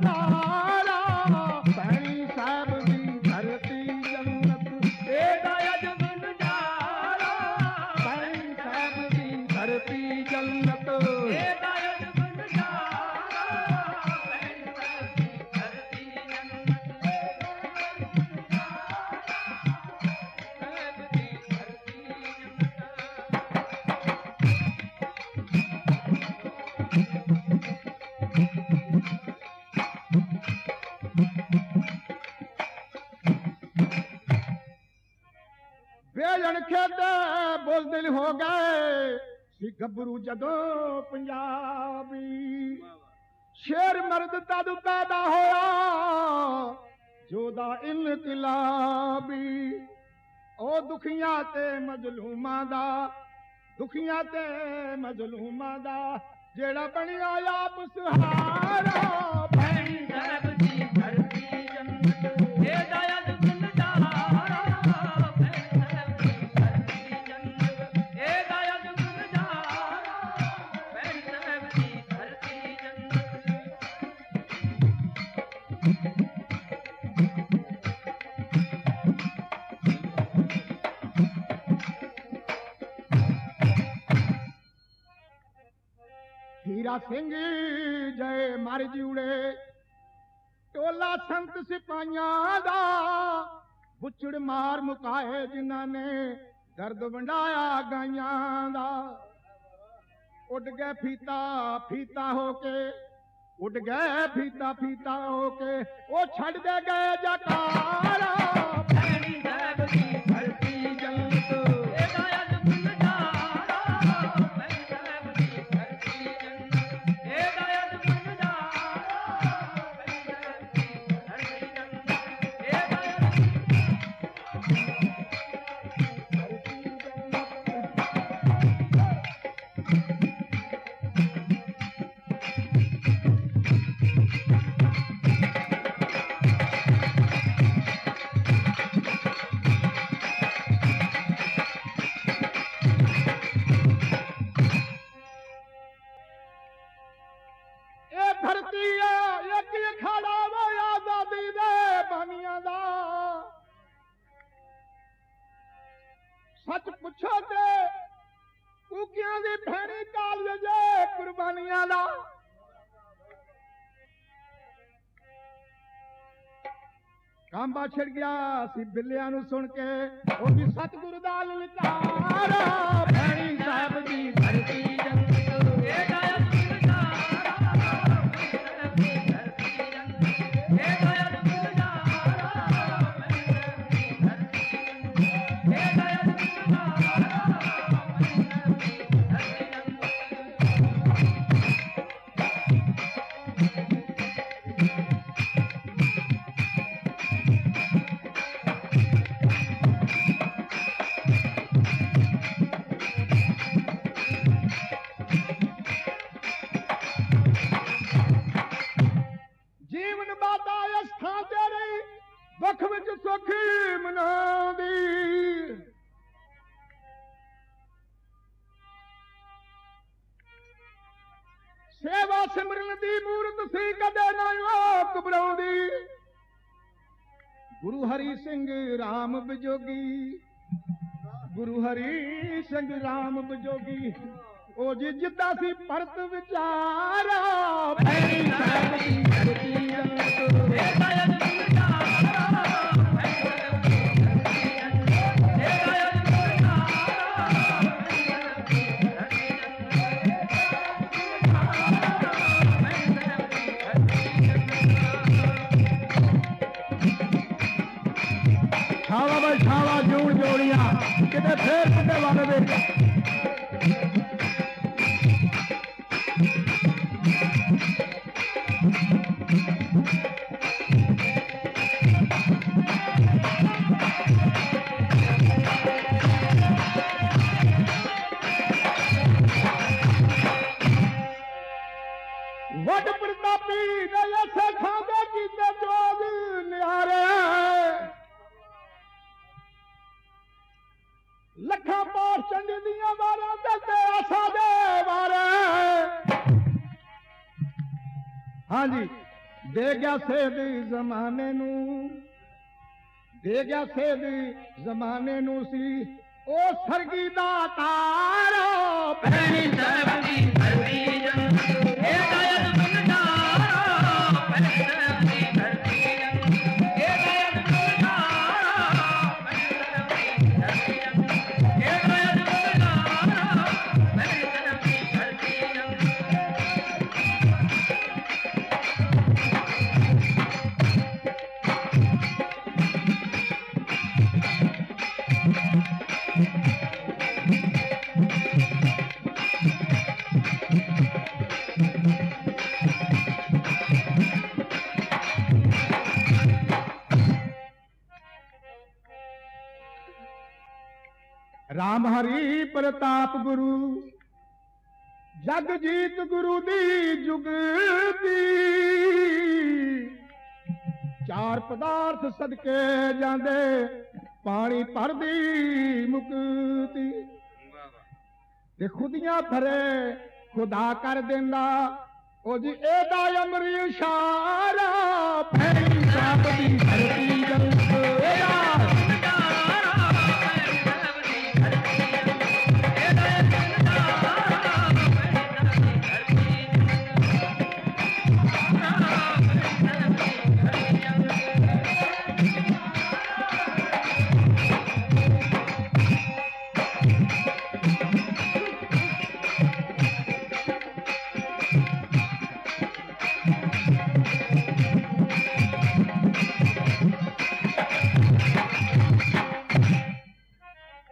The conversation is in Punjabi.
साहिब الا به اهو دکيءَ تي مزلوما دکيان مزلوما دادا بڻي آيا پسا ਹੀਰਾ ਸਿੰਘ, ਜੈ ਮਰ ਜੂੜੇ। ਟੋਲਾ ਸੰਤ ਸਿਪਾਈਆਂ ਦਾ ਬੁੱਚੜ ਮਾਰ ਮੁਕਾਏ ਜਿਨ੍ਹਾਂ ਨੇ ਦਰਦ ਵੰਡਾਇਆ ਗਾਈਆਂ ਦਾ। ਉੱਡ ਗਏ ਫੀਤਾ ਫੀਤਾ ਹੋ ਕੇ, ਉੱਡ ਗਏ ਫੀਤਾ ਫੀਤਾ ਹੋ ਕੇ, ਉਹ ਛੱਡਦੇ ਗਏ ਜਕਾਰਾ ਕਾਂਬਾ ਛਿੜ ਗਿਆ ਸੀ ਬਿੱਲਿਆਂ ਨੂੰ ਸੁਣ ਕੇ ਉਹ ਵੀ ਸਤਿਗੁਰੂ ਦਾ ਲਲਕਾਰਾ। ਭੈਣੀ ਸੇਵਾ ਦੀ ਮੂਰਤ ਸੀ, ਕਦੇ ਨਾ ਉਹ ਘਬਰਾਉਂਦੀ ਗੁਰੂ ਹਰੀ ਸਿੰਘ ਰਾਮ ਬਜੋਗੀ। ਗੁਰੂ ਹਰੀ ਸਿੰਘ ਰਾਮ ਬਜੋਗੀ। ਉਹ ਜੀ ਜਿੱਦਾਂ ਸੀ ਭਰਤ ਵਿਚਾਰਾ। ਭੈਣੀ ਸਾਹਿਬ ਦੀ ਧਰਤੀ ਜੂੜ ਜੋੜੀਆਂ ਕਿਤੇ ਫੇਰ ਕਿਤੇ ਵੱਲ ਵੇਖ ਵੱਡ ਪ੍ਰਤਾਪੀ ਨੇ ਐਸੇ ਖਾਂਦੇ ਕੀਤੇ ਜੋਗ ਲੱਖਾਂ ਪਾਰ ਚੰਡੀ ਦੀਆਂ ਵਾਰਾਂ ਤੇ ਤੇਰਾ ਸਾਦੇ ਵਾਰਾਂ ਹਾਂਜੀ ਦੇ ਗਿਆ ਸੇਦੀ ਜ਼ਮਾਨੇ ਨੂੰ ਦੇ ਗਿਆ ਸੇਦੀ ਜ਼ਮਾਨੇ ਨੂੰ ਸੀ ਉਹ ਸਰਗੀ ਦਾ ਤਾਰੋ ਭੈਣੀ ਸਰਬ राम हरि प्रताप गुरु जगजीत गुरु दी जुग चार पदार्थ सदके जांदे पानी भर दी मुक्ति ते खुदियाँ भरे, खुदा कर देंदा, ओ जी एदा अमर इशारा फेरी साप दी धरती